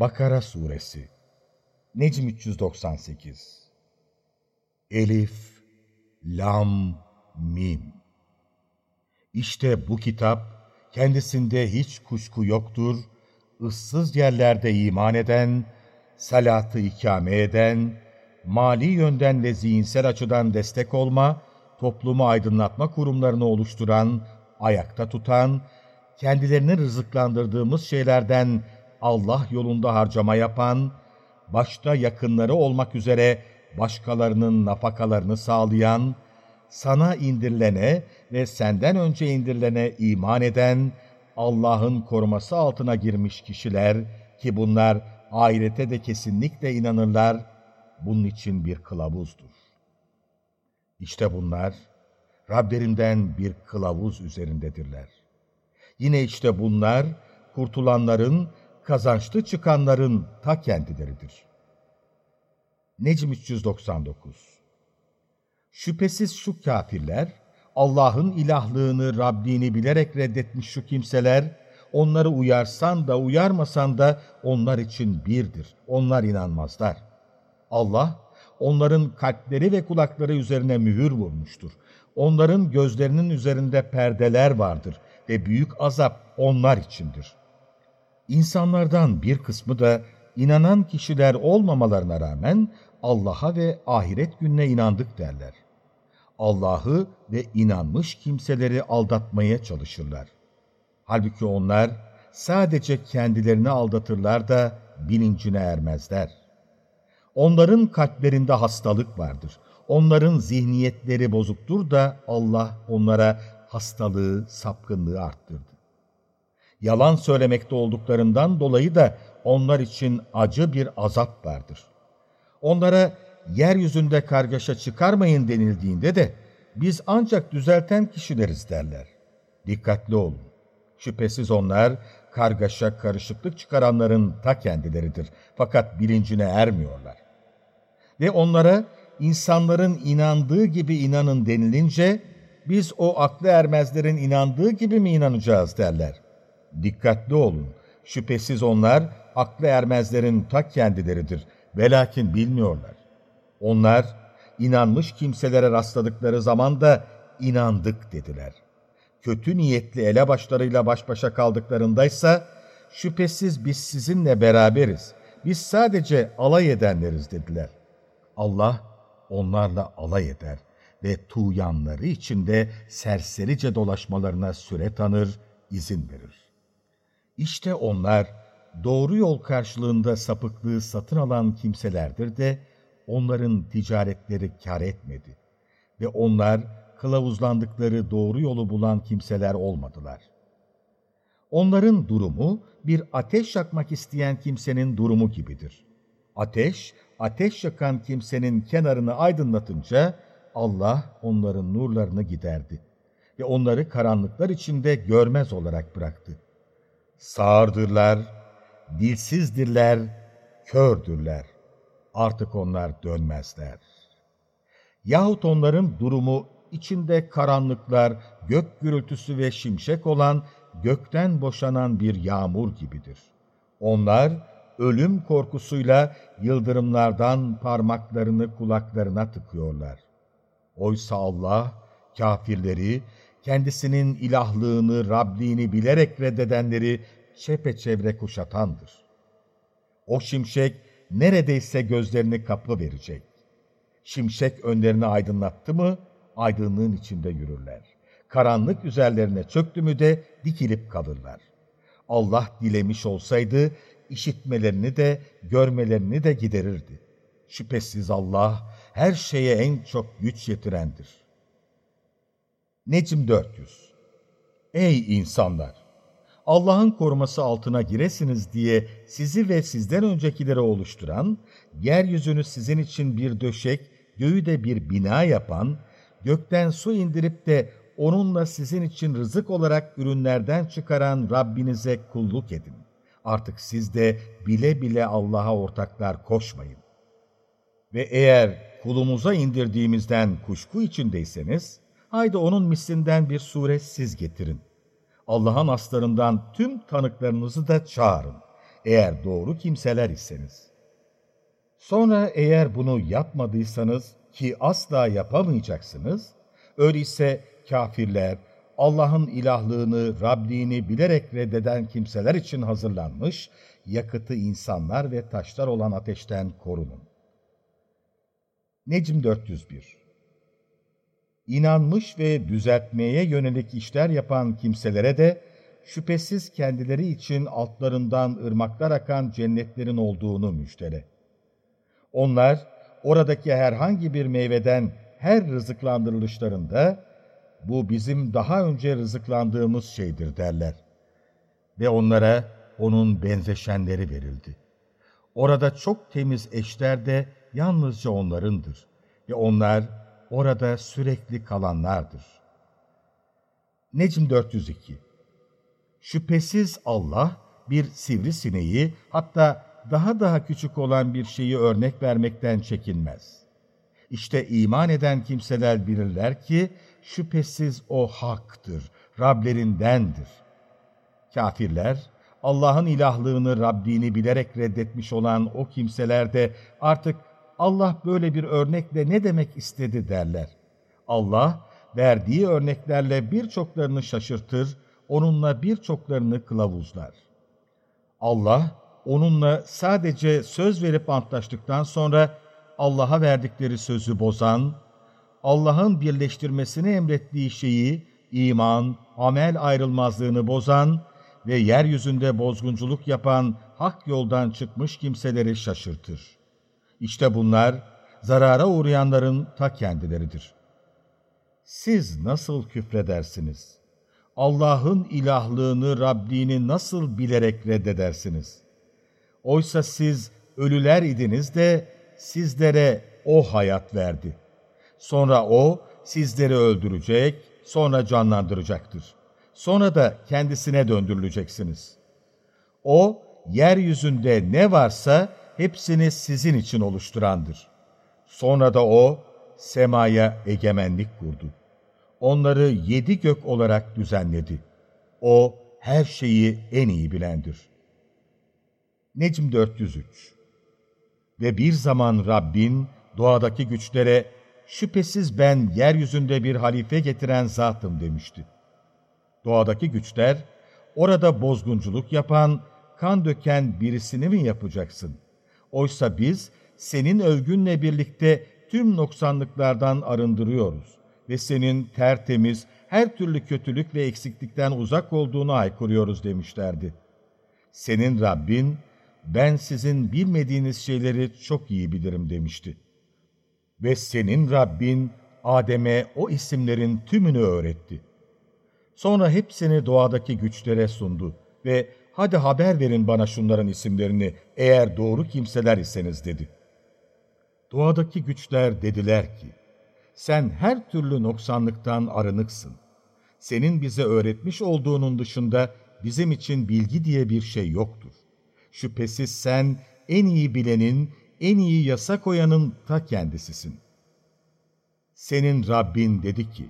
Bakara Suresi Necm 398 Elif, Lam, Mim. İşte bu kitap, kendisinde hiç kuşku yoktur, ıssız yerlerde iman eden, salatı ikame eden, mali yönden ve zihinsel açıdan destek olma, toplumu aydınlatma kurumlarını oluşturan, ayakta tutan, kendilerini rızıklandırdığımız şeylerden Allah yolunda harcama yapan, başta yakınları olmak üzere başkalarının nafakalarını sağlayan, sana indirilene ve senden önce indirilene iman eden, Allah'ın koruması altına girmiş kişiler ki bunlar ahirete de kesinlikle inanırlar, bunun için bir kılavuzdur. İşte bunlar Rablerinden bir kılavuz üzerindedirler. Yine işte bunlar kurtulanların, kazançlı çıkanların ta kendileridir. Necm 399 Şüphesiz şu kafirler, Allah'ın ilahlığını, Rabbini bilerek reddetmiş şu kimseler, onları uyarsan da uyarmasan da onlar için birdir. Onlar inanmazlar. Allah, onların kalpleri ve kulakları üzerine mühür vurmuştur. Onların gözlerinin üzerinde perdeler vardır ve büyük azap onlar içindir. İnsanlardan bir kısmı da inanan kişiler olmamalarına rağmen Allah'a ve ahiret gününe inandık derler. Allah'ı ve inanmış kimseleri aldatmaya çalışırlar. Halbuki onlar sadece kendilerini aldatırlar da bilincine ermezler. Onların kalplerinde hastalık vardır. Onların zihniyetleri bozuktur da Allah onlara hastalığı, sapkınlığı arttırdı. Yalan söylemekte olduklarından dolayı da onlar için acı bir azap vardır. Onlara yeryüzünde kargaşa çıkarmayın denildiğinde de biz ancak düzelten kişileriz derler. Dikkatli olun. Şüphesiz onlar kargaşa, karışıklık çıkaranların ta kendileridir. Fakat bilincine ermiyorlar. Ve onlara insanların inandığı gibi inanın denilince biz o aklı ermezlerin inandığı gibi mi inanacağız derler. Dikkatli olun. Şüphesiz onlar aklı ermezlerin ta kendileridir. Velakin bilmiyorlar. Onlar inanmış kimselere rastladıkları zaman da inandık dediler. Kötü niyetli elebaşlarıyla baş başa kaldıklarındaysa şüphesiz biz sizinle beraberiz. Biz sadece alay edenleriz dediler. Allah onlarla alay eder ve tuğyanları içinde serserice dolaşmalarına süre tanır, izin verir. İşte onlar doğru yol karşılığında sapıklığı satın alan kimselerdir de onların ticaretleri kar etmedi ve onlar kılavuzlandıkları doğru yolu bulan kimseler olmadılar. Onların durumu bir ateş yakmak isteyen kimsenin durumu gibidir. Ateş, ateş yakan kimsenin kenarını aydınlatınca Allah onların nurlarını giderdi ve onları karanlıklar içinde görmez olarak bıraktı. Sağırdırlar, dilsizdirler, kördürler. Artık onlar dönmezler. Yahut onların durumu içinde karanlıklar, gök gürültüsü ve şimşek olan gökten boşanan bir yağmur gibidir. Onlar ölüm korkusuyla yıldırımlardan parmaklarını kulaklarına tıkıyorlar. Oysa Allah kafirleri, kendisinin ilahlığını, Rabliğini bilerek reddedenleri çepeçevre kuşatandır. O şimşek neredeyse gözlerini kapı verecek. Şimşek önlerini aydınlattı mı, aydınlığın içinde yürürler. Karanlık üzerlerine çöktü mü de dikilip kalırlar. Allah dilemiş olsaydı, işitmelerini de, görmelerini de giderirdi. Şüphesiz Allah, her şeye en çok güç yetirendir. Necm 400 Ey insanlar! Allah'ın koruması altına giresiniz diye sizi ve sizden öncekileri oluşturan, yeryüzünü sizin için bir döşek, göğü de bir bina yapan, gökten su indirip de onunla sizin için rızık olarak ürünlerden çıkaran Rabbinize kulluk edin. Artık siz de bile bile Allah'a ortaklar koşmayın. Ve eğer kulumuza indirdiğimizden kuşku içindeyseniz, haydi onun mislinden bir sure siz getirin. Allah'ın aslarından tüm tanıklarınızı da çağırın. eğer doğru kimseler iseniz. Sonra eğer bunu yapmadıysanız ki asla yapamayacaksınız, öyleyse kafirler, Allah'ın ilahlığını, Rabliğini bilerek reddeden kimseler için hazırlanmış, yakıtı insanlar ve taşlar olan ateşten korunun. Necm 401 İnanmış ve düzeltmeye yönelik işler yapan kimselere de şüphesiz kendileri için altlarından ırmaklar akan cennetlerin olduğunu müjdele. Onlar oradaki herhangi bir meyveden her rızıklandırılışlarında bu bizim daha önce rızıklandığımız şeydir derler. Ve onlara onun benzeşenleri verildi. Orada çok temiz eşler de yalnızca onlarındır ve onlar orada sürekli kalanlardır. Necm 402 Şüphesiz Allah bir sivrisineği hatta daha daha küçük olan bir şeyi örnek vermekten çekinmez. İşte iman eden kimseler bilirler ki şüphesiz o haktır, Rablerindendir. Kafirler, Allah'ın ilahlığını, Rabbini bilerek reddetmiş olan o kimseler de artık Allah böyle bir örnekle ne demek istedi derler. Allah, verdiği örneklerle birçoklarını şaşırtır, onunla birçoklarını kılavuzlar. Allah, onunla sadece söz verip antlaştıktan sonra Allah'a verdikleri sözü bozan, Allah'ın birleştirmesini emrettiği şeyi, iman, amel ayrılmazlığını bozan ve yeryüzünde bozgunculuk yapan hak yoldan çıkmış kimseleri şaşırtır. İşte bunlar zarara uğrayanların ta kendileridir. Siz nasıl küfredersiniz? Allah'ın ilahlığını, Rabbini nasıl bilerek reddedersiniz? Oysa siz ölüler idiniz de sizlere O hayat verdi. Sonra O sizleri öldürecek, sonra canlandıracaktır. Sonra da kendisine döndürüleceksiniz. O, yeryüzünde ne varsa hepsini sizin için oluşturandır. Sonra da O, semaya egemenlik kurdu. Onları yedi gök olarak düzenledi. O, her şeyi en iyi bilendir. Necm 403 Ve bir zaman Rabbin doğadaki güçlere, şüphesiz ben yeryüzünde bir halife getiren zatım demişti. Doğadaki güçler, orada bozgunculuk yapan, kan döken birisini mi yapacaksın? Oysa biz senin övgünle birlikte tüm noksanlıklardan arındırıyoruz ve senin tertemiz, her türlü kötülük ve eksiklikten uzak olduğunu haykırıyoruz demişlerdi. Senin Rabbin, ben sizin bilmediğiniz şeyleri çok iyi bilirim demişti. Ve senin Rabbin, Adem'e o isimlerin tümünü öğretti. Sonra hepsini doğadaki güçlere sundu ve hadi haber verin bana şunların isimlerini eğer doğru kimseler iseniz dedi. Doğadaki güçler dediler ki, sen her türlü noksanlıktan arınıksın. Senin bize öğretmiş olduğunun dışında bizim için bilgi diye bir şey yoktur. Şüphesiz sen en iyi bilenin, en iyi yasa koyanın ta kendisisin. Senin Rabbin dedi ki,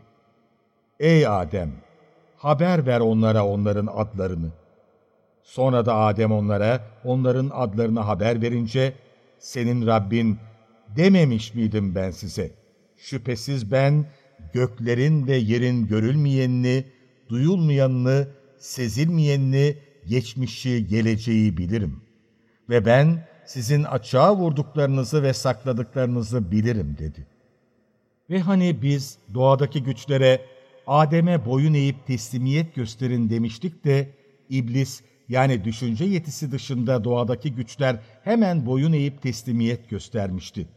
Ey Adem! Haber ver onlara onların adlarını. Sonra da Adem onlara onların adlarını haber verince, senin Rabbin dememiş miydim ben size? Şüphesiz ben göklerin ve yerin görülmeyenini, duyulmayanını, sezilmeyenini, geçmişi, geleceği bilirim. Ve ben sizin açığa vurduklarınızı ve sakladıklarınızı bilirim dedi. Ve hani biz doğadaki güçlere Adem'e boyun eğip teslimiyet gösterin demiştik de iblis yani düşünce yetisi dışında doğadaki güçler hemen boyun eğip teslimiyet göstermişti.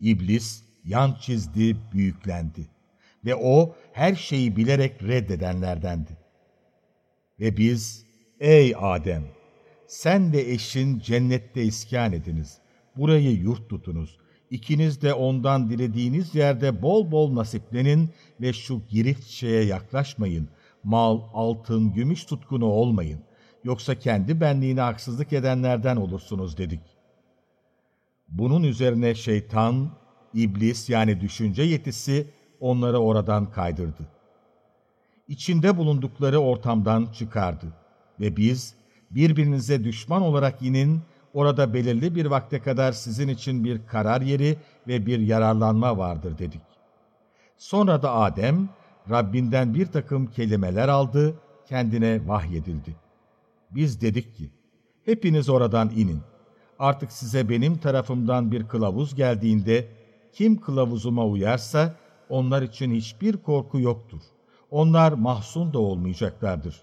İblis yan çizdi, büyüklendi ve o her şeyi bilerek reddedenlerdendi. Ve biz, ey Adem, sen ve eşin cennette iskan ediniz, burayı yurt tutunuz, İkiniz de ondan dilediğiniz yerde bol bol nasiplenin ve şu girift şeye yaklaşmayın. Mal, altın, gümüş tutkunu olmayın. Yoksa kendi benliğine haksızlık edenlerden olursunuz dedik. Bunun üzerine şeytan, iblis yani düşünce yetisi onları oradan kaydırdı. İçinde bulundukları ortamdan çıkardı ve biz birbirinize düşman olarak inin, orada belirli bir vakte kadar sizin için bir karar yeri ve bir yararlanma vardır dedik. Sonra da Adem, Rabbinden bir takım kelimeler aldı, kendine vahyedildi. Biz dedik ki, hepiniz oradan inin. Artık size benim tarafımdan bir kılavuz geldiğinde, kim kılavuzuma uyarsa, onlar için hiçbir korku yoktur. Onlar mahzun da olmayacaklardır.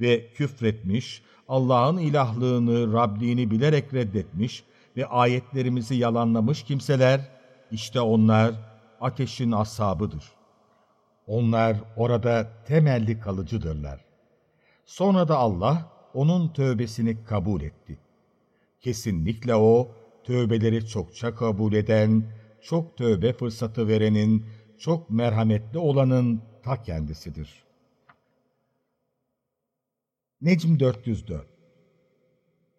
Ve küfretmiş, Allah'ın ilahlığını, Rabliğini bilerek reddetmiş ve ayetlerimizi yalanlamış kimseler, işte onlar ateşin ashabıdır. Onlar orada temelli kalıcıdırlar. Sonra da Allah onun tövbesini kabul etti. Kesinlikle o, tövbeleri çokça kabul eden, çok tövbe fırsatı verenin, çok merhametli olanın ta kendisidir. Necm 404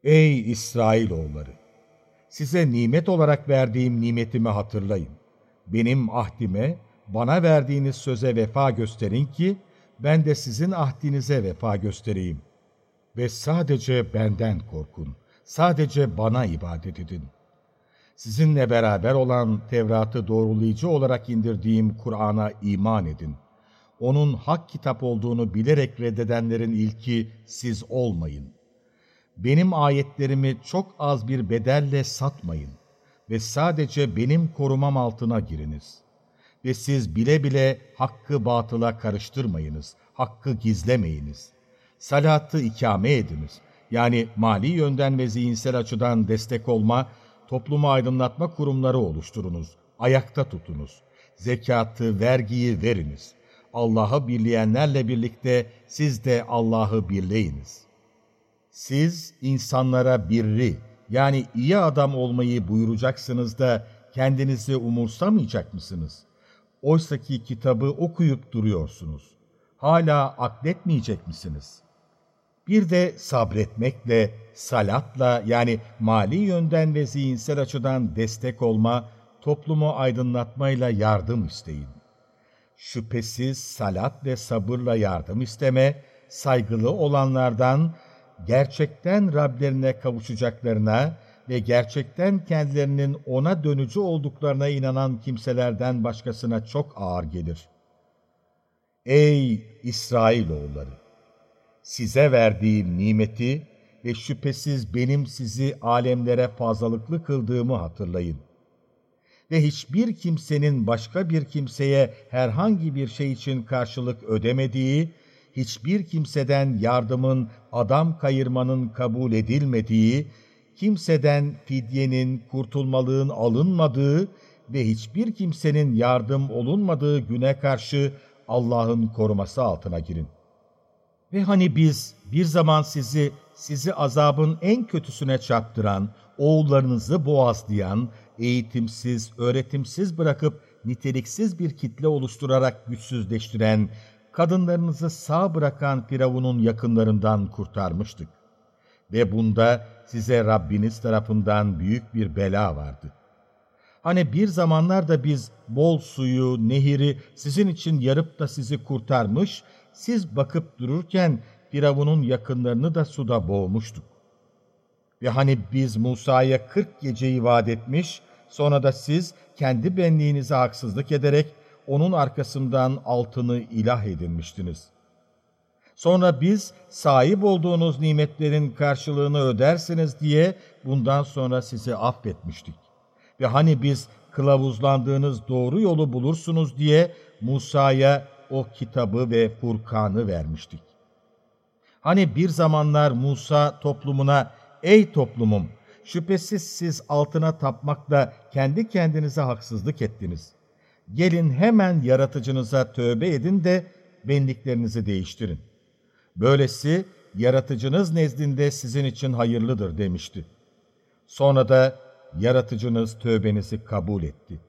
Ey İsrailoğulları! Size nimet olarak verdiğim nimetimi hatırlayın. Benim ahdime, bana verdiğiniz söze vefa gösterin ki, ben de sizin ahdinize vefa göstereyim. Ve sadece benden korkun, sadece bana ibadet edin. Sizinle beraber olan Tevrat'ı doğrulayıcı olarak indirdiğim Kur'an'a iman edin. Onun hak kitap olduğunu bilerek reddedenlerin ilki siz olmayın. Benim ayetlerimi çok az bir bedelle satmayın ve sadece benim korumam altına giriniz. Ve siz bile bile hakkı batıla karıştırmayınız, hakkı gizlemeyiniz. Salatı ikame ediniz. Yani mali yönden ve zihinsel açıdan destek olma, toplumu aydınlatma kurumları oluşturunuz. Ayakta tutunuz. Zekatı, vergiyi veriniz. Allah'ı birleyenlerle birlikte siz de Allah'ı birleyiniz. Siz insanlara birri, yani iyi adam olmayı buyuracaksınız da kendinizi umursamayacak mısınız? Oysaki kitabı okuyup duruyorsunuz. Hala akletmeyecek misiniz? Bir de sabretmekle, salatla yani mali yönden ve zihinsel açıdan destek olma, toplumu aydınlatmayla yardım isteyin. Şüphesiz salat ve sabırla yardım isteme, saygılı olanlardan gerçekten Rablerine kavuşacaklarına ve gerçekten kendilerinin ona dönücü olduklarına inanan kimselerden başkasına çok ağır gelir. Ey İsrailoğulları! Size verdiğim nimeti ve şüphesiz benim sizi alemlere fazlalıklı kıldığımı hatırlayın. Ve hiçbir kimsenin başka bir kimseye herhangi bir şey için karşılık ödemediği, hiçbir kimseden yardımın, adam kayırmanın kabul edilmediği, kimseden fidyenin, kurtulmalığın alınmadığı ve hiçbir kimsenin yardım olunmadığı güne karşı Allah'ın koruması altına girin. Ve hani biz bir zaman sizi, sizi azabın en kötüsüne çarptıran, oğullarınızı boğazlayan, eğitimsiz, öğretimsiz bırakıp niteliksiz bir kitle oluşturarak güçsüzleştiren, kadınlarınızı sağ bırakan Firavun'un yakınlarından kurtarmıştık. Ve bunda size Rabbiniz tarafından büyük bir bela vardı. Hani bir zamanlarda biz bol suyu, nehiri sizin için yarıp da sizi kurtarmış, siz bakıp dururken Firavun'un yakınlarını da suda boğmuştuk. Ve hani biz Musa'ya kırk geceyi vaat etmiş, sonra da siz kendi benliğinize haksızlık ederek onun arkasından altını ilah edinmiştiniz. Sonra biz sahip olduğunuz nimetlerin karşılığını ödersiniz diye bundan sonra sizi affetmiştik. Ve hani biz kılavuzlandığınız doğru yolu bulursunuz diye Musa'ya o kitabı ve Furkan'ı vermiştik. Hani bir zamanlar Musa toplumuna, ''Ey toplumum, şüphesiz siz altına tapmakla kendi kendinize haksızlık ettiniz. Gelin hemen yaratıcınıza tövbe edin de benliklerinizi değiştirin. Böylesi yaratıcınız nezdinde sizin için hayırlıdır.'' demişti. Sonra da yaratıcınız tövbenizi kabul etti.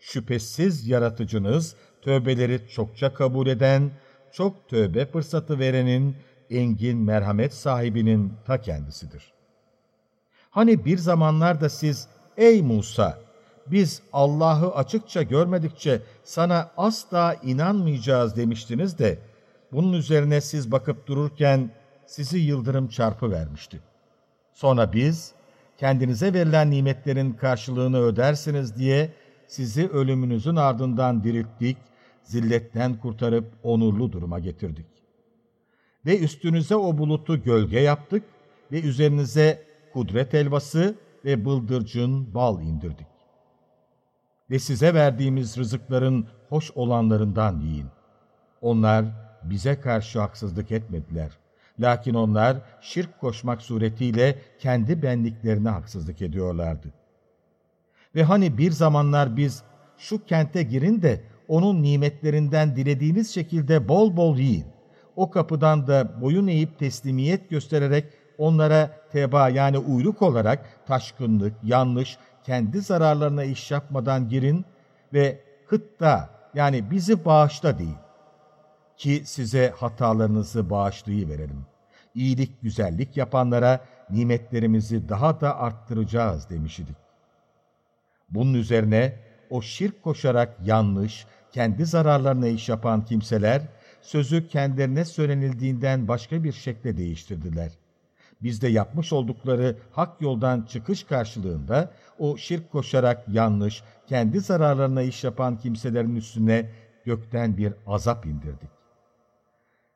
Şüphesiz yaratıcınız tövbeleri çokça kabul eden, çok tövbe fırsatı verenin, engin merhamet sahibinin ta kendisidir. Hani bir zamanlarda siz, ey Musa, biz Allah'ı açıkça görmedikçe sana asla inanmayacağız demiştiniz de, bunun üzerine siz bakıp dururken sizi yıldırım çarpı vermişti. Sonra biz, kendinize verilen nimetlerin karşılığını ödersiniz diye sizi ölümünüzün ardından dirilttik, zilletten kurtarıp onurlu duruma getirdik. Ve üstünüze o bulutu gölge yaptık ve üzerinize kudret elvası ve bıldırcın bal indirdik. Ve size verdiğimiz rızıkların hoş olanlarından yiyin. Onlar bize karşı haksızlık etmediler. Lakin onlar şirk koşmak suretiyle kendi benliklerine haksızlık ediyorlardı. Ve hani bir zamanlar biz şu kente girin de onun nimetlerinden dilediğiniz şekilde bol bol yiyin. O kapıdan da boyun eğip teslimiyet göstererek onlara teba yani uyruk olarak taşkınlık, yanlış, kendi zararlarına iş yapmadan girin ve hıtta yani bizi bağışla deyin. Ki size hatalarınızı bağışlayıverelim. İyilik, güzellik yapanlara nimetlerimizi daha da arttıracağız demiş idik. Bunun üzerine o şirk koşarak yanlış, kendi zararlarına iş yapan kimseler, sözü kendilerine söylenildiğinden başka bir şekle değiştirdiler. Biz de yapmış oldukları hak yoldan çıkış karşılığında o şirk koşarak yanlış, kendi zararlarına iş yapan kimselerin üstüne gökten bir azap indirdik.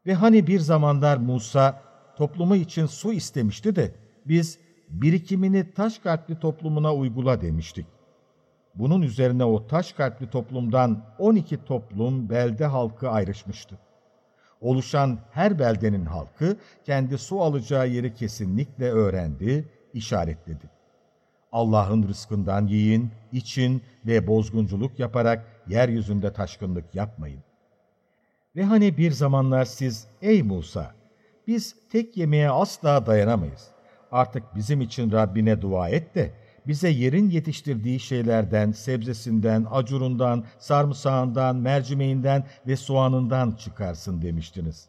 Ve hani bir zamanlar Musa toplumu için su istemişti de biz birikimini taş kalpli toplumuna uygula demiştik. Bunun üzerine o taş kalpli toplumdan 12 toplum belde halkı ayrışmıştı. Oluşan her beldenin halkı kendi su alacağı yeri kesinlikle öğrendi, işaretledi. Allah'ın rızkından yiyin, için ve bozgunculuk yaparak yeryüzünde taşkınlık yapmayın. Ve hani bir zamanlar siz, ey Musa, biz tek yemeğe asla dayanamayız. Artık bizim için Rabbine dua et de, bize yerin yetiştirdiği şeylerden, sebzesinden, acurundan, sarımsağından, mercimeğinden ve soğanından çıkarsın demiştiniz.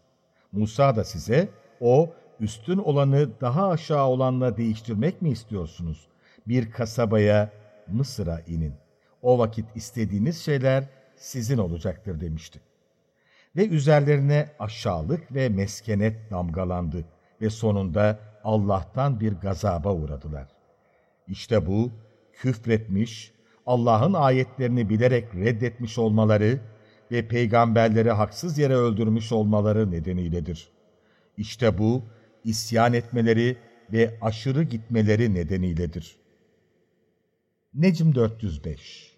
Musa da size, o üstün olanı daha aşağı olanla değiştirmek mi istiyorsunuz? Bir kasabaya, Mısır'a inin. O vakit istediğiniz şeyler sizin olacaktır demişti. Ve üzerlerine aşağılık ve meskenet damgalandı ve sonunda Allah'tan bir gazaba uğradılar. İşte bu küfretmiş, Allah'ın ayetlerini bilerek reddetmiş olmaları ve peygamberleri haksız yere öldürmüş olmaları nedeniyledir. İşte bu isyan etmeleri ve aşırı gitmeleri nedeniyledir. Necm 405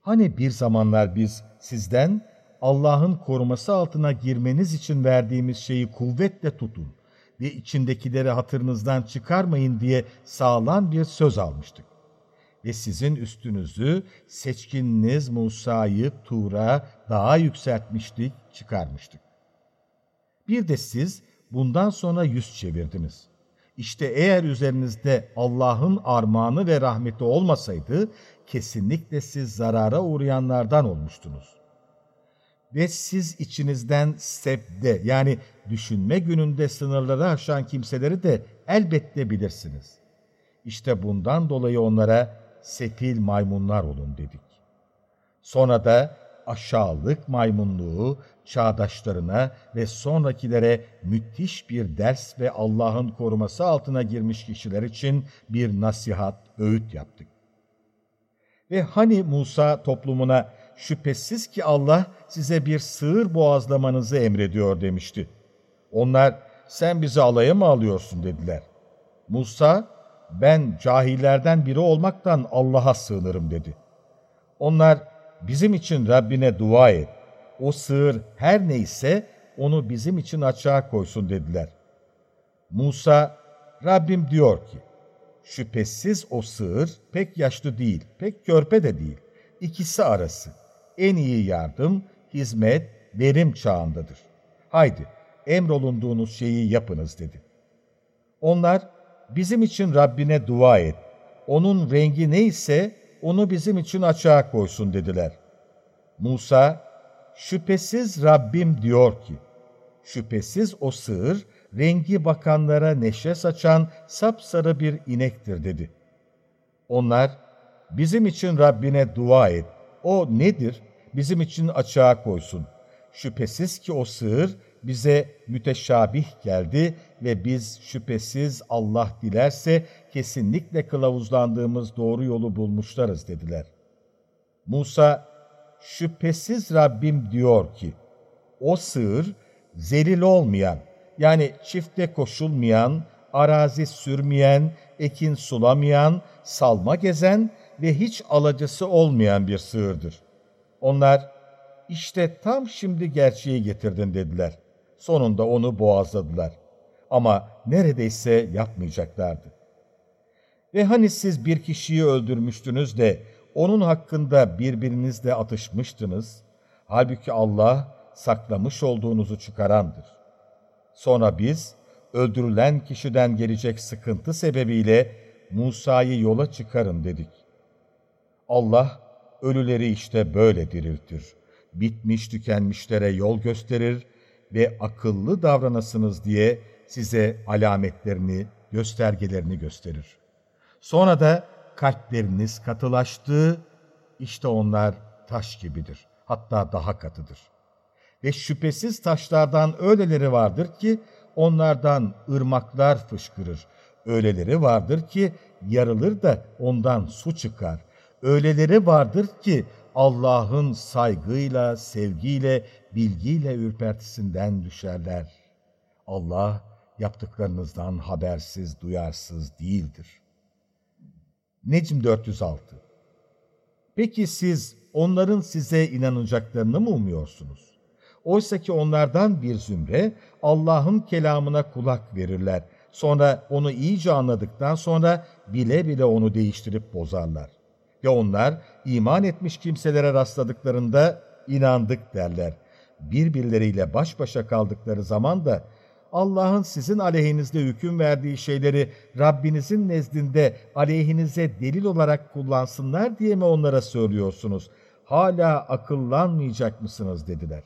Hani bir zamanlar biz sizden Allah'ın koruması altına girmeniz için verdiğimiz şeyi kuvvetle tutun ve içindekileri hatırınızdan çıkarmayın diye sağlam bir söz almıştık. Ve sizin üstünüzü seçkininiz Musa'yı Tur'a daha yükseltmiştik, çıkarmıştık. Bir de siz bundan sonra yüz çevirdiniz. İşte eğer üzerinizde Allah'ın armağanı ve rahmeti olmasaydı, kesinlikle siz zarara uğrayanlardan olmuştunuz ve siz içinizden sebde yani düşünme gününde sınırları aşan kimseleri de elbette bilirsiniz. İşte bundan dolayı onlara sefil maymunlar olun dedik. Sonra da aşağılık maymunluğu çağdaşlarına ve sonrakilere müthiş bir ders ve Allah'ın koruması altına girmiş kişiler için bir nasihat, öğüt yaptık. Ve hani Musa toplumuna şüphesiz ki Allah size bir sığır boğazlamanızı emrediyor demişti. Onlar sen bizi alaya mı alıyorsun dediler. Musa ben cahillerden biri olmaktan Allah'a sığınırım dedi. Onlar bizim için Rabbine dua et. O sığır her neyse onu bizim için açığa koysun dediler. Musa Rabbim diyor ki şüphesiz o sığır pek yaşlı değil, pek körpe de değil. İkisi arası en iyi yardım, hizmet, verim çağındadır. Haydi, emrolunduğunuz şeyi yapınız dedi. Onlar, bizim için Rabbine dua et. Onun rengi neyse onu bizim için açığa koysun dediler. Musa, şüphesiz Rabbim diyor ki, şüphesiz o sığır, rengi bakanlara neşe saçan sapsarı bir inektir dedi. Onlar, bizim için Rabbine dua et, o nedir? Bizim için açığa koysun. Şüphesiz ki o sığır bize müteşabih geldi ve biz şüphesiz Allah dilerse kesinlikle kılavuzlandığımız doğru yolu bulmuşlarız dediler. Musa, şüphesiz Rabbim diyor ki, o sığır zelil olmayan, yani çifte koşulmayan, arazi sürmeyen, ekin sulamayan, salma gezen ve hiç alacısı olmayan bir sığırdır. Onlar, işte tam şimdi gerçeği getirdin dediler. Sonunda onu boğazladılar. Ama neredeyse yapmayacaklardı. Ve hani siz bir kişiyi öldürmüştünüz de onun hakkında birbirinizle atışmıştınız. Halbuki Allah saklamış olduğunuzu çıkarandır. Sonra biz öldürülen kişiden gelecek sıkıntı sebebiyle Musa'yı yola çıkarın dedik. Allah ölüleri işte böyle diriltir. Bitmiş tükenmişlere yol gösterir ve akıllı davranasınız diye size alametlerini, göstergelerini gösterir. Sonra da kalpleriniz katılaştı, işte onlar taş gibidir, hatta daha katıdır. Ve şüphesiz taşlardan öyleleri vardır ki, onlardan ırmaklar fışkırır. Öyleleri vardır ki, yarılır da ondan su çıkar. Öyleleri vardır ki, Allah'ın saygıyla, sevgiyle, bilgiyle ürpertisinden düşerler. Allah yaptıklarınızdan habersiz, duyarsız değildir. Necm 406 Peki siz onların size inanacaklarını mı umuyorsunuz? Oysa ki onlardan bir zümre Allah'ın kelamına kulak verirler. Sonra onu iyice anladıktan sonra bile bile onu değiştirip bozarlar. Ve onlar iman etmiş kimselere rastladıklarında inandık derler. Birbirleriyle baş başa kaldıkları zaman da Allah'ın sizin aleyhinizde hüküm verdiği şeyleri Rabbinizin nezdinde aleyhinize delil olarak kullansınlar diye mi onlara söylüyorsunuz? Hala akıllanmayacak mısınız dediler.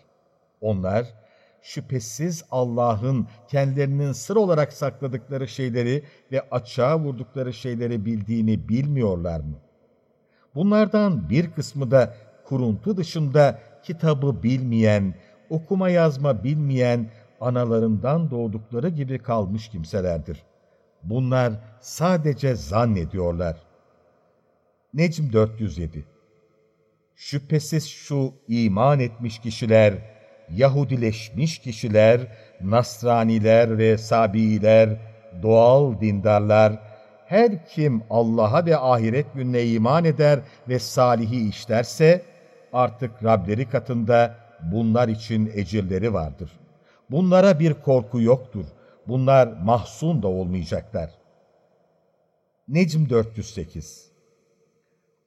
Onlar, şüphesiz Allah'ın kendilerinin sır olarak sakladıkları şeyleri ve açığa vurdukları şeyleri bildiğini bilmiyorlar mı? Bunlardan bir kısmı da kuruntu dışında kitabı bilmeyen, okuma yazma bilmeyen, analarından doğdukları gibi kalmış kimselerdir. Bunlar sadece zannediyorlar. Necm 407 Şüphesiz şu iman etmiş kişiler, Yahudileşmiş kişiler, Nasraniler ve Sabiiler, doğal dindarlar, her kim Allah'a ve ahiret gününe iman eder ve salihi işlerse, artık Rableri katında bunlar için ecirleri vardır. Bunlara bir korku yoktur. Bunlar mahzun da olmayacaklar. Necm 408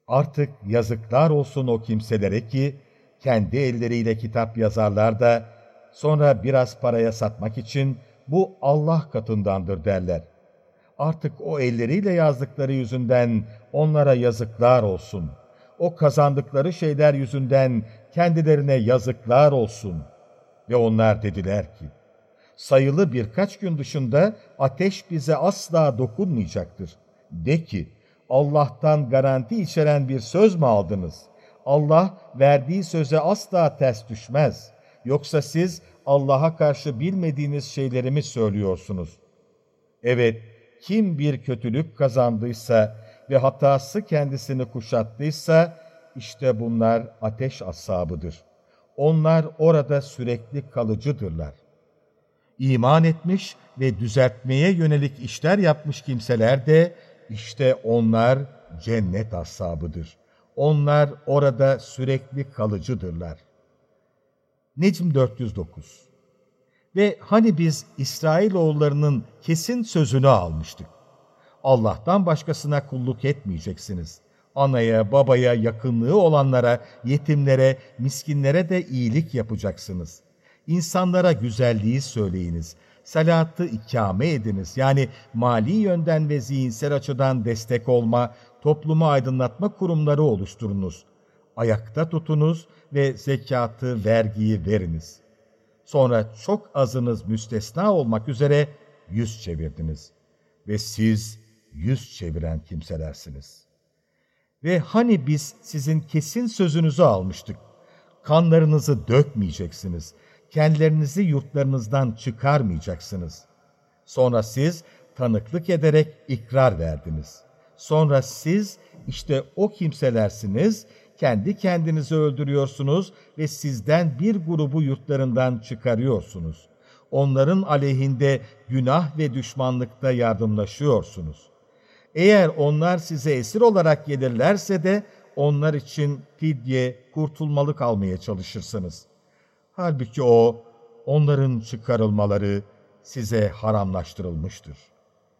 Artık yazıklar olsun o kimselere ki, kendi elleriyle kitap yazarlar da, sonra biraz paraya satmak için bu Allah katındandır derler. Artık o elleriyle yazdıkları yüzünden onlara yazıklar olsun. O kazandıkları şeyler yüzünden kendilerine yazıklar olsun. Ve onlar dediler ki, sayılı birkaç gün dışında ateş bize asla dokunmayacaktır. De ki, Allah'tan garanti içeren bir söz mü aldınız? Allah verdiği söze asla ters düşmez. Yoksa siz Allah'a karşı bilmediğiniz şeyleri mi söylüyorsunuz? Evet, kim bir kötülük kazandıysa ve hatası kendisini kuşattıysa, işte bunlar ateş asabıdır. Onlar orada sürekli kalıcıdırlar. İman etmiş ve düzeltmeye yönelik işler yapmış kimseler de, işte onlar cennet ashabıdır. Onlar orada sürekli kalıcıdırlar. Necm 409 Ve hani biz İsrailoğullarının kesin sözünü almıştık. Allah'tan başkasına kulluk etmeyeceksiniz. Anaya, babaya, yakınlığı olanlara, yetimlere, miskinlere de iyilik yapacaksınız. İnsanlara güzelliği söyleyiniz salatı ikame ediniz. Yani mali yönden ve zihinsel açıdan destek olma, toplumu aydınlatma kurumları oluşturunuz. Ayakta tutunuz ve zekatı, vergiyi veriniz. Sonra çok azınız müstesna olmak üzere yüz çevirdiniz. Ve siz yüz çeviren kimselersiniz. Ve hani biz sizin kesin sözünüzü almıştık. Kanlarınızı dökmeyeceksiniz kendilerinizi yurtlarınızdan çıkarmayacaksınız. Sonra siz tanıklık ederek ikrar verdiniz. Sonra siz işte o kimselersiniz, kendi kendinizi öldürüyorsunuz ve sizden bir grubu yurtlarından çıkarıyorsunuz. Onların aleyhinde günah ve düşmanlıkta yardımlaşıyorsunuz. Eğer onlar size esir olarak gelirlerse de onlar için fidye, kurtulmalık almaya çalışırsınız. Halbuki o, onların çıkarılmaları size haramlaştırılmıştır.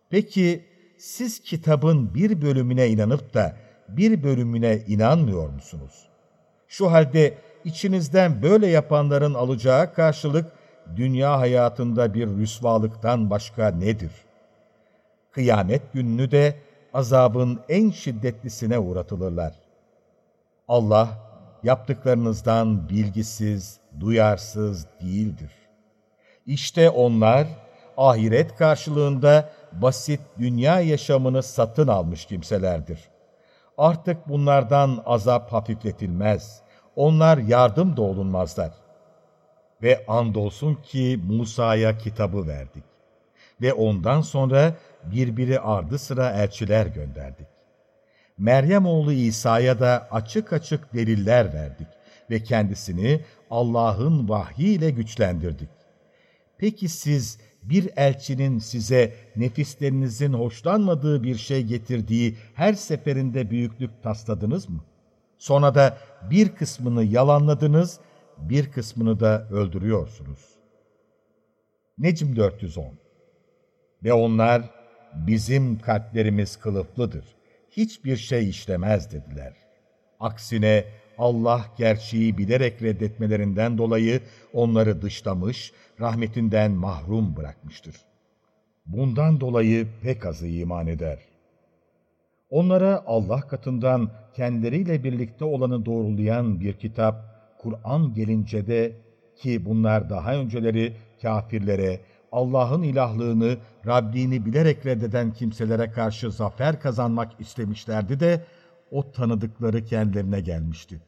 Peki siz kitabın bir bölümüne inanıp da bir bölümüne inanmıyor musunuz? Şu halde içinizden böyle yapanların alacağı karşılık dünya hayatında bir rüsvalıktan başka nedir? Kıyamet gününü de azabın en şiddetlisine uğratılırlar. Allah yaptıklarınızdan bilgisiz, duyarsız değildir. İşte onlar ahiret karşılığında basit dünya yaşamını satın almış kimselerdir. Artık bunlardan azap hafifletilmez. Onlar yardım da olunmazlar. Ve andolsun ki Musa'ya kitabı verdik. Ve ondan sonra birbiri ardı sıra elçiler gönderdik. Meryem oğlu İsa'ya da açık açık deliller verdik ve kendisini Allah'ın vahyiyle güçlendirdik. Peki siz bir elçinin size nefislerinizin hoşlanmadığı bir şey getirdiği her seferinde büyüklük tasladınız mı? Sonra da bir kısmını yalanladınız, bir kısmını da öldürüyorsunuz. Necm 410 Ve onlar, bizim kalplerimiz kılıflıdır, hiçbir şey işlemez dediler. Aksine Allah gerçeği bilerek reddetmelerinden dolayı onları dışlamış, rahmetinden mahrum bırakmıştır. Bundan dolayı pek azı iman eder. Onlara Allah katından kendileriyle birlikte olanı doğrulayan bir kitap, Kur'an gelince de ki bunlar daha önceleri kafirlere, Allah'ın ilahlığını, Rabbini bilerek reddeden kimselere karşı zafer kazanmak istemişlerdi de o tanıdıkları kendilerine gelmişti.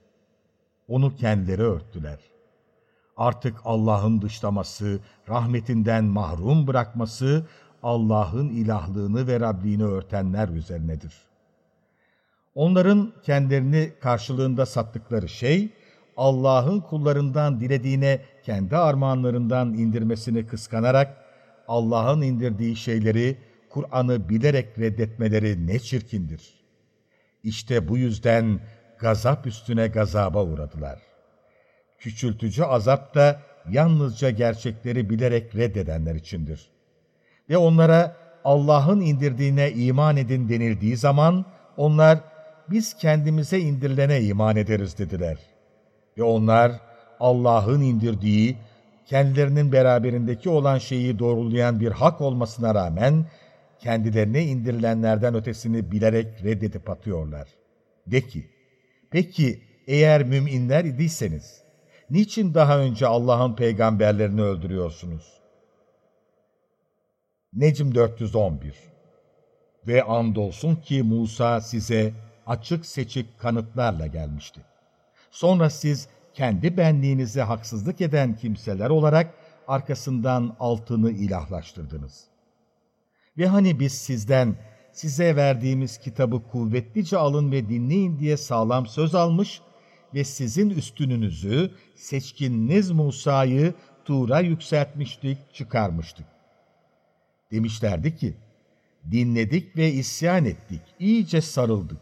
Onu kendileri örttüler. Artık Allah'ın dışlaması, rahmetinden mahrum bırakması, Allah'ın ilahlığını ve Rabbini örtenler üzerinedir. Onların kendilerini karşılığında sattıkları şey, Allah'ın kullarından dilediğine kendi armağanlarından indirmesini kıskanarak, Allah'ın indirdiği şeyleri, Kur'an'ı bilerek reddetmeleri ne çirkindir. İşte bu yüzden gazap üstüne gazaba uğradılar. Küçültücü azap da yalnızca gerçekleri bilerek reddedenler içindir. Ve onlara Allah'ın indirdiğine iman edin denildiği zaman onlar biz kendimize indirilene iman ederiz dediler. Ve onlar Allah'ın indirdiği, kendilerinin beraberindeki olan şeyi doğrulayan bir hak olmasına rağmen kendilerine indirilenlerden ötesini bilerek reddedip atıyorlar. De ki, peki eğer müminler idiyseniz, niçin daha önce Allah'ın peygamberlerini öldürüyorsunuz? Necm 411 Ve andolsun ki Musa size açık seçik kanıtlarla gelmişti. Sonra siz kendi benliğinize haksızlık eden kimseler olarak arkasından altını ilahlaştırdınız. Ve hani biz sizden size verdiğimiz kitabı kuvvetlice alın ve dinleyin diye sağlam söz almış ve sizin üstününüzü, seçkininiz Musa'yı Tur'a yükseltmiştik, çıkarmıştık. Demişlerdi ki, dinledik ve isyan ettik, iyice sarıldık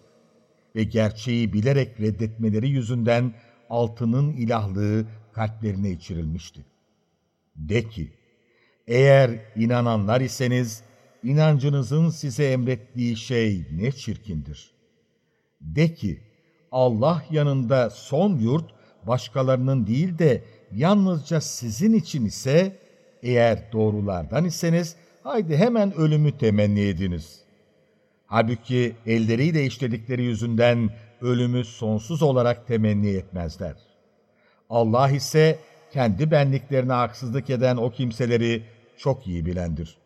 ve gerçeği bilerek reddetmeleri yüzünden altının ilahlığı kalplerine içirilmişti. De ki, eğer inananlar iseniz, inancınızın size emrettiği şey ne çirkindir. De ki, Allah yanında son yurt başkalarının değil de yalnızca sizin için ise, eğer doğrulardan iseniz, haydi hemen ölümü temenni ediniz. Halbuki elleriyle işledikleri yüzünden ölümü sonsuz olarak temenni etmezler. Allah ise kendi benliklerine haksızlık eden o kimseleri çok iyi bilendir.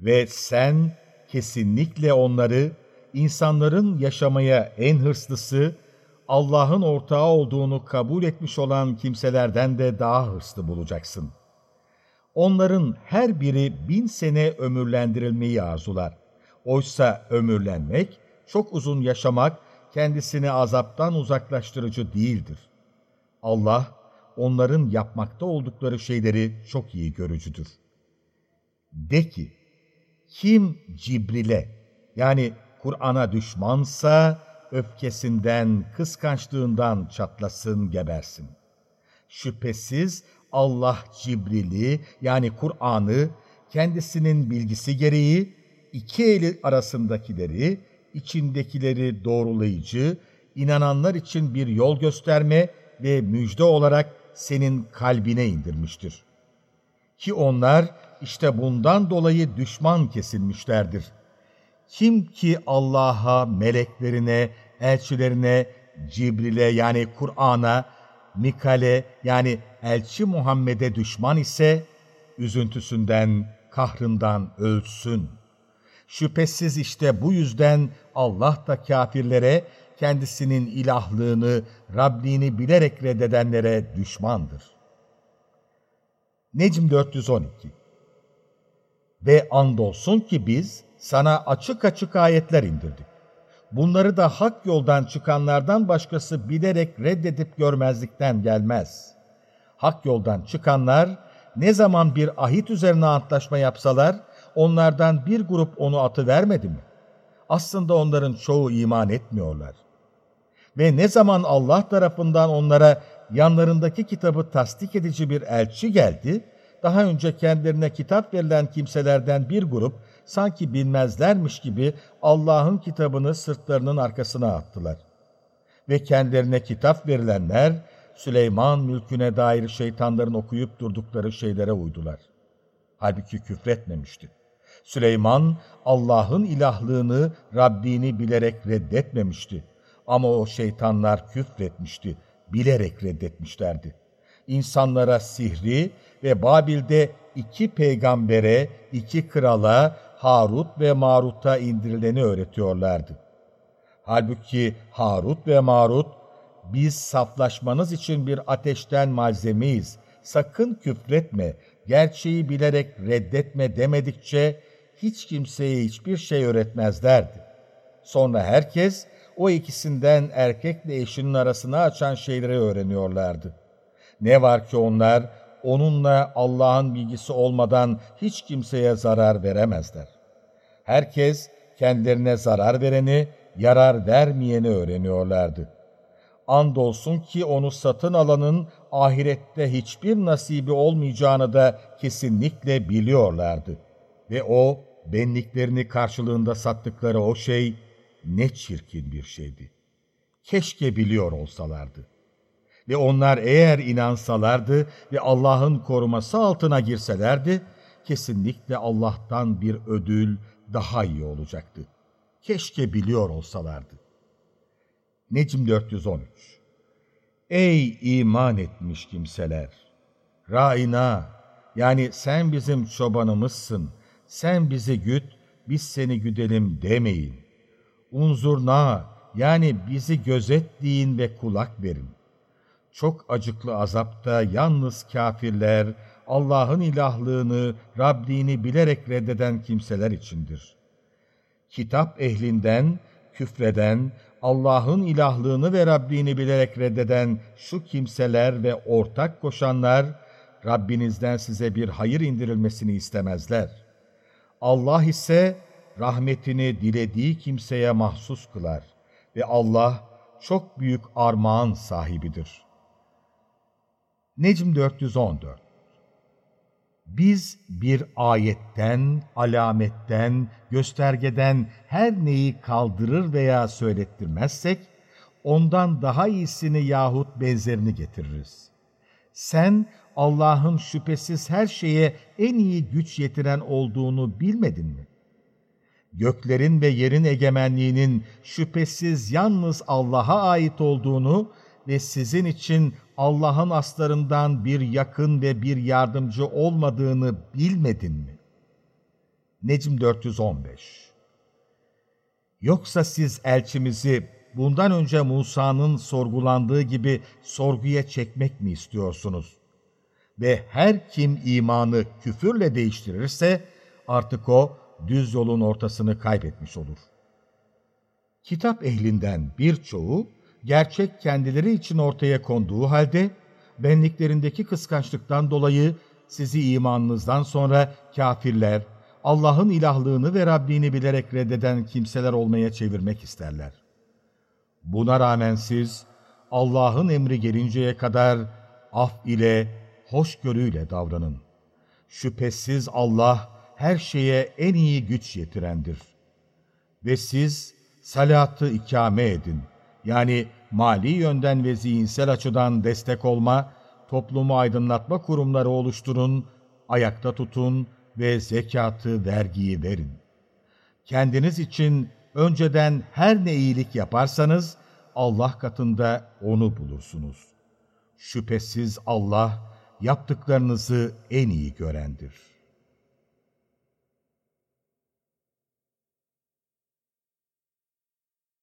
Ve sen kesinlikle onları insanların yaşamaya en hırslısı, Allah'ın ortağı olduğunu kabul etmiş olan kimselerden de daha hırslı bulacaksın. Onların her biri bin sene ömürlendirilmeyi arzular. Oysa ömürlenmek, çok uzun yaşamak kendisini azaptan uzaklaştırıcı değildir. Allah, onların yapmakta oldukları şeyleri çok iyi görücüdür. De ki, kim Cibril'e yani Kur'an'a düşmansa öfkesinden, kıskançlığından çatlasın, gebersin. Şüphesiz Allah Cibril'i yani Kur'an'ı kendisinin bilgisi gereği iki eli arasındakileri, içindekileri doğrulayıcı, inananlar için bir yol gösterme ve müjde olarak senin kalbine indirmiştir. Ki onlar işte bundan dolayı düşman kesilmişlerdir. Kim ki Allah'a, meleklerine, elçilerine, Cibril'e yani Kur'an'a, Mikal'e yani elçi Muhammed'e düşman ise, üzüntüsünden, kahrından ölsün. Şüphesiz işte bu yüzden Allah da kafirlere, kendisinin ilahlığını, Rabbini bilerek reddedenlere düşmandır. Necm 412 Ve andolsun ki biz sana açık açık ayetler indirdik. Bunları da hak yoldan çıkanlardan başkası bilerek reddedip görmezlikten gelmez. Hak yoldan çıkanlar ne zaman bir ahit üzerine antlaşma yapsalar, onlardan bir grup onu atı vermedi mi? Aslında onların çoğu iman etmiyorlar. Ve ne zaman Allah tarafından onlara yanlarındaki kitabı tasdik edici bir elçi geldi, daha önce kendilerine kitap verilen kimselerden bir grup sanki bilmezlermiş gibi Allah'ın kitabını sırtlarının arkasına attılar. Ve kendilerine kitap verilenler, Süleyman mülküne dair şeytanların okuyup durdukları şeylere uydular. Halbuki küfretmemişti. Süleyman, Allah'ın ilahlığını, Rabbini bilerek reddetmemişti. Ama o şeytanlar küfretmişti, bilerek reddetmişlerdi. İnsanlara sihri ve Babil'de iki peygambere, iki krala, Harut ve Marut'a indirileni öğretiyorlardı. Halbuki Harut ve Marut, biz saflaşmanız için bir ateşten malzemeyiz, sakın küfretme, gerçeği bilerek reddetme demedikçe hiç kimseye hiçbir şey öğretmezlerdi. Sonra herkes o ikisinden erkekle eşinin arasını açan şeyleri öğreniyorlardı. Ne var ki onlar onunla Allah'ın bilgisi olmadan hiç kimseye zarar veremezler. Herkes kendilerine zarar vereni, yarar vermeyeni öğreniyorlardı. Andolsun ki onu satın alanın ahirette hiçbir nasibi olmayacağını da kesinlikle biliyorlardı. Ve o, benliklerini karşılığında sattıkları o şey ne çirkin bir şeydi. Keşke biliyor olsalardı. Ve onlar eğer inansalardı ve Allah'ın koruması altına girselerdi, kesinlikle Allah'tan bir ödül daha iyi olacaktı. Keşke biliyor olsalardı. Necm 413 Ey iman etmiş kimseler! Raina, yani sen bizim çobanımızsın, sen bizi güt, biz seni güdelim demeyin. Unzurna, yani bizi gözetleyin ve kulak verin. Çok acıklı azapta yalnız kafirler, Allah'ın ilahlığını, Rabbini bilerek reddeden kimseler içindir. Kitap ehlinden, küfreden, Allah'ın ilahlığını ve Rabbini bilerek reddeden şu kimseler ve ortak koşanlar, Rabbinizden size bir hayır indirilmesini istemezler. Allah ise rahmetini dilediği kimseye mahsus kılar ve Allah çok büyük armağan sahibidir. Necm 414 Biz bir ayetten, alametten, göstergeden her neyi kaldırır veya söylettirmezsek, ondan daha iyisini yahut benzerini getiririz. Sen Allah'ın şüphesiz her şeye en iyi güç yetiren olduğunu bilmedin mi? Göklerin ve yerin egemenliğinin şüphesiz yalnız Allah'a ait olduğunu ve sizin için Allah'ın aslarından bir yakın ve bir yardımcı olmadığını bilmedin mi? Necm 415 Yoksa siz elçimizi bundan önce Musa'nın sorgulandığı gibi sorguya çekmek mi istiyorsunuz? Ve her kim imanı küfürle değiştirirse artık o düz yolun ortasını kaybetmiş olur. Kitap ehlinden birçoğu gerçek kendileri için ortaya konduğu halde benliklerindeki kıskançlıktan dolayı sizi imanınızdan sonra kafirler, Allah'ın ilahlığını ve Rabbini bilerek reddeden kimseler olmaya çevirmek isterler. Buna rağmen siz Allah'ın emri gelinceye kadar af ile, hoşgörüyle davranın. Şüphesiz Allah her şeye en iyi güç yetirendir. Ve siz salatı ikame edin. Yani mali yönden ve zihinsel açıdan destek olma, toplumu aydınlatma kurumları oluşturun, ayakta tutun ve zekatı, vergiyi verin. Kendiniz için önceden her ne iyilik yaparsanız Allah katında onu bulursunuz. Şüphesiz Allah yaptıklarınızı en iyi görendir.